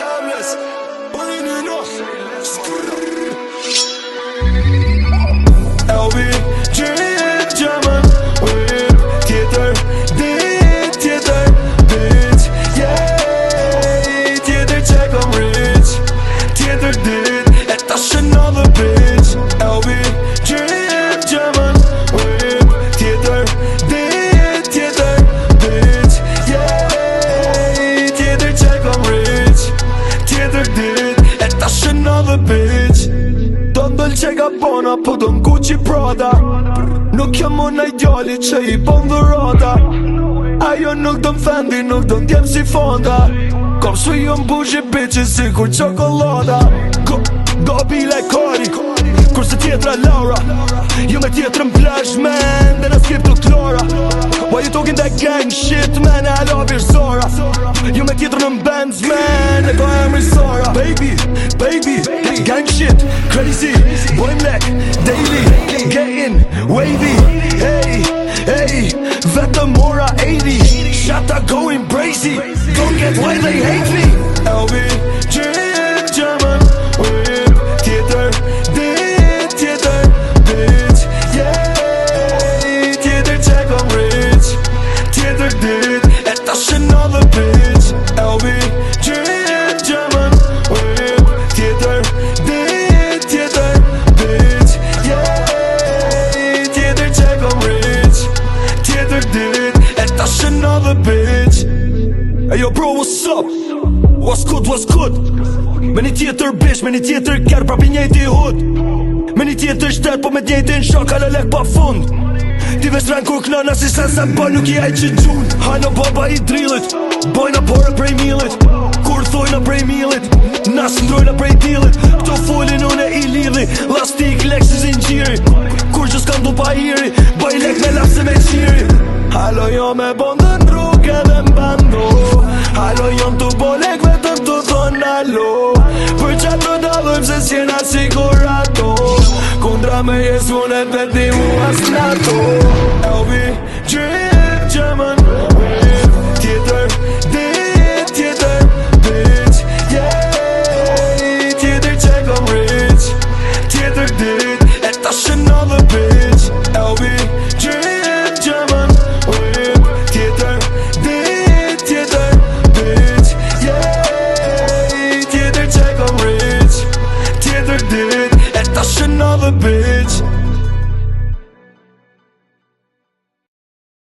timeless. Booty që ka bona Po do n'ku që i prada Nuk jam o najdjali që i bon po Ajo nuk do fendi, nuk do n'djem si fonda Kom su ju un bugi bitches si kur qokolada Go bile kori Kur se tjetra Laura Ju me tjetrën plash men Dhe në skip t'u Cause man, if I am Messiah Baby, baby, gang shit Crazy, boy black, daily Getting wavy, hey, hey Vetamora 80 shot that going crazy Don't get why they hate me LB dit E shta shen dhe bitch Hey yo bro, what's up? What's good, what's good? Me një tjetër bish, me një tjetër kjerë Pra për njëti hud Me një tjetër shtetë, po me njëti në shok Kale lek pa fund Ti vesh rren kur kënë nësi se se bë nuk i ajt që gjund Haj në baba i drillit Boj në prej milit Kur thoj në prej milit Nas në prej jo me bondë në rrugë edhe më bando Halo jom të bolek vetëm të thonë alo Për që të dalëm se s'jena sigur ato Kundra me jesu në të ti mu asë në ato Elvi, gjithë që më në another bitch